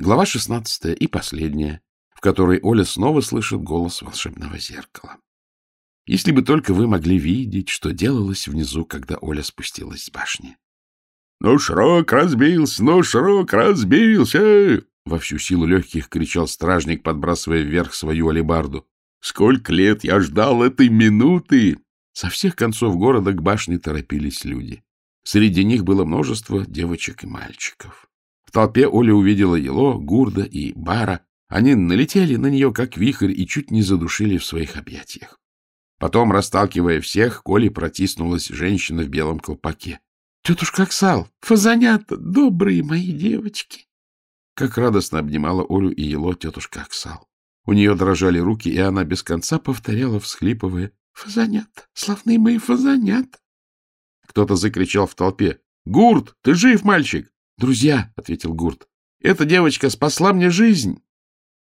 Глава шестнадцатая и последняя, в которой Оля снова слышит голос волшебного зеркала. Если бы только вы могли видеть, что делалось внизу, когда Оля спустилась с башни. — Ну, шрок разбился, ну, шрок разбился! — во всю силу легких кричал стражник, подбрасывая вверх свою алебарду. — Сколько лет я ждал этой минуты! Со всех концов города к башне торопились люди. Среди них было множество девочек и мальчиков. В толпе Оля увидела Ело, Гурда и Бара. Они налетели на нее, как вихрь, и чуть не задушили в своих объятиях. Потом, расталкивая всех, Коле протиснулась женщина в белом колпаке. — Тетушка Оксал, фазанята, добрые мои девочки! Как радостно обнимала Олю и Ело тетушка Оксал. У нее дрожали руки, и она без конца повторяла, всхлипывая, — Фазанята, славные мои фазанята! Кто-то закричал в толпе. — Гурт, ты жив, мальчик? «Друзья», — ответил Гурт, — «эта девочка спасла мне жизнь».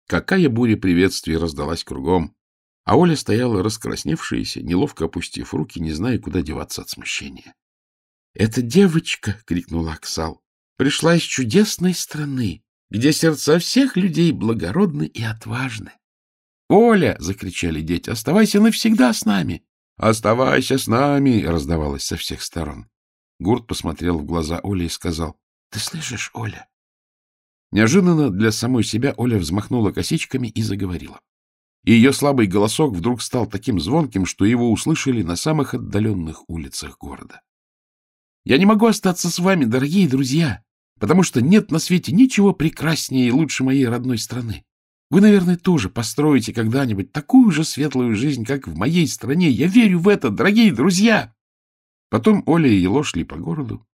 Какая буря приветствий раздалась кругом. А Оля стояла раскрасневшаяся, неловко опустив руки, не зная, куда деваться от смущения. — «Эта девочка, — крикнула Оксал, — пришла из чудесной страны, где сердца всех людей благородны и отважны. — Оля! — закричали дети. — Оставайся навсегда с нами! — Оставайся с нами! — раздавалось со всех сторон. Гурт посмотрел в глаза Оли и сказал. Ты слышишь, Оля? Неожиданно для самой себя Оля взмахнула косичками и заговорила. И ее слабый голосок вдруг стал таким звонким, что его услышали на самых отдаленных улицах города. «Я не могу остаться с вами, дорогие друзья, потому что нет на свете ничего прекраснее и лучше моей родной страны. Вы, наверное, тоже построите когда-нибудь такую же светлую жизнь, как в моей стране. Я верю в это, дорогие друзья!» Потом Оля и Ело шли по городу,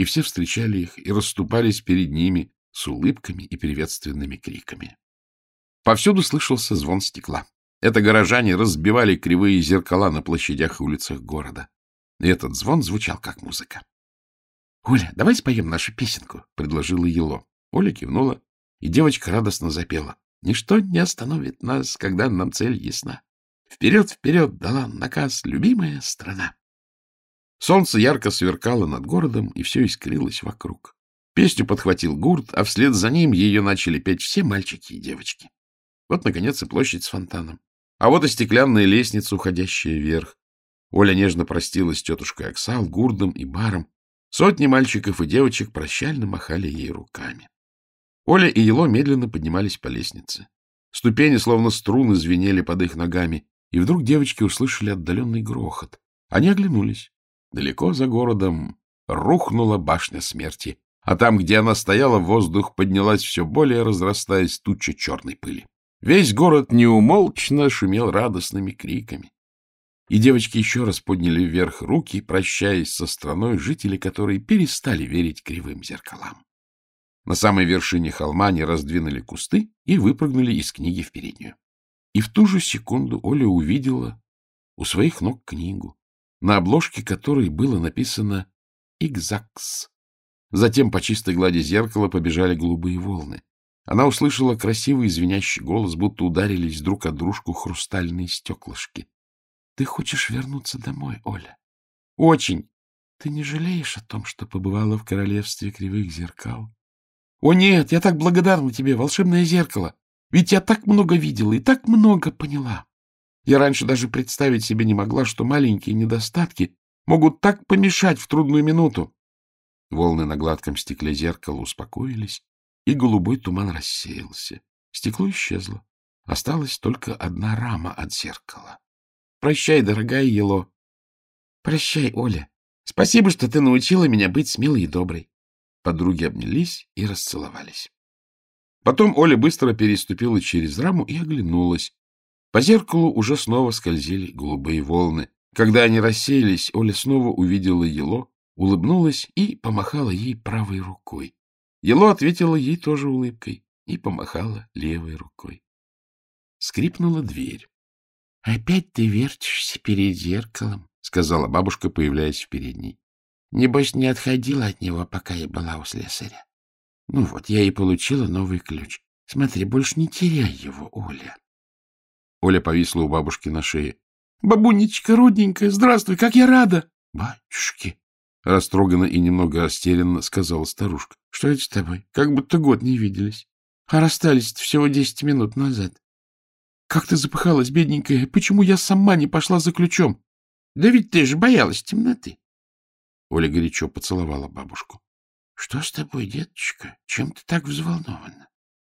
и все встречали их и расступались перед ними с улыбками и приветственными криками. Повсюду слышался звон стекла. Это горожане разбивали кривые зеркала на площадях и улицах города. И этот звон звучал как музыка. — Оля, давай споем нашу песенку, — предложила Ело. Оля кивнула, и девочка радостно запела. — Ничто не остановит нас, когда нам цель ясна. Вперед, вперед, дала наказ, любимая страна. Солнце ярко сверкало над городом, и все искрилось вокруг. Песню подхватил гурт, а вслед за ним ее начали петь все мальчики и девочки. Вот, наконец, и площадь с фонтаном. А вот и стеклянная лестница, уходящая вверх. Оля нежно простилась с тетушкой Оксал, Гурдом и Баром. Сотни мальчиков и девочек прощально махали ей руками. Оля и Ело медленно поднимались по лестнице. Ступени, словно струны, звенели под их ногами, и вдруг девочки услышали отдаленный грохот. Они оглянулись. Далеко за городом рухнула башня смерти, а там, где она стояла, воздух поднялась все более, разрастаясь туча черной пыли. Весь город неумолчно шумел радостными криками. И девочки еще раз подняли вверх руки, прощаясь со страной, жители которой перестали верить кривым зеркалам. На самой вершине холма они раздвинули кусты и выпрыгнули из книги в переднюю. И в ту же секунду Оля увидела у своих ног книгу, на обложке которой было написано «Игзакс». Затем по чистой глади зеркала побежали голубые волны. Она услышала красивый звенящий голос, будто ударились друг от дружку хрустальные стеклышки. — Ты хочешь вернуться домой, Оля? — Очень. Ты не жалеешь о том, что побывала в королевстве кривых зеркал? — О нет, я так благодарна тебе, волшебное зеркало! Ведь я так много видела и так много поняла. Я раньше даже представить себе не могла, что маленькие недостатки могут так помешать в трудную минуту. Волны на гладком стекле зеркала успокоились, и голубой туман рассеялся. Стекло исчезло. Осталась только одна рама от зеркала. Прощай, дорогая Ело. Прощай, Оля. Спасибо, что ты научила меня быть смелой и доброй. Подруги обнялись и расцеловались. Потом Оля быстро переступила через раму и оглянулась. По зеркалу уже снова скользили голубые волны. Когда они рассеялись, Оля снова увидела Ело, улыбнулась и помахала ей правой рукой. Ело ответила ей тоже улыбкой и помахала левой рукой. Скрипнула дверь. — Опять ты вертишься перед зеркалом, — сказала бабушка, появляясь в передней. — Небось, не отходила от него, пока я была у слесаря. Ну вот, я и получила новый ключ. Смотри, больше не теряй его, Оля. Оля повисла у бабушки на шее. — Бабунечка, родненькая, здравствуй, как я рада! — Батюшки! — растроганно и немного растерянно сказала старушка. — Что это с тобой? Как будто год не виделись. А расстались всего десять минут назад. Как ты запыхалась, бедненькая? Почему я сама не пошла за ключом? Да ведь ты же боялась темноты. Оля горячо поцеловала бабушку. — Что с тобой, деточка? Чем ты так взволнована?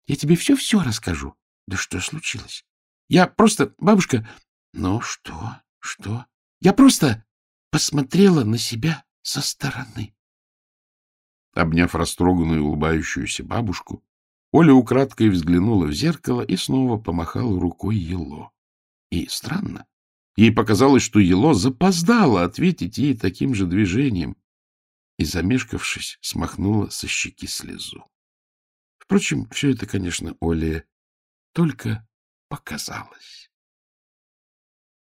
Я тебе все-все расскажу. Да что случилось? Я просто... Бабушка... Ну, что? Что? Я просто посмотрела на себя со стороны. Обняв растроганную улыбающуюся бабушку, Оля украдкой взглянула в зеркало и снова помахала рукой Ело. И странно, ей показалось, что Ело запоздала ответить ей таким же движением и, замешкавшись, смахнула со щеки слезу. Впрочем, все это, конечно, Оле только показалось.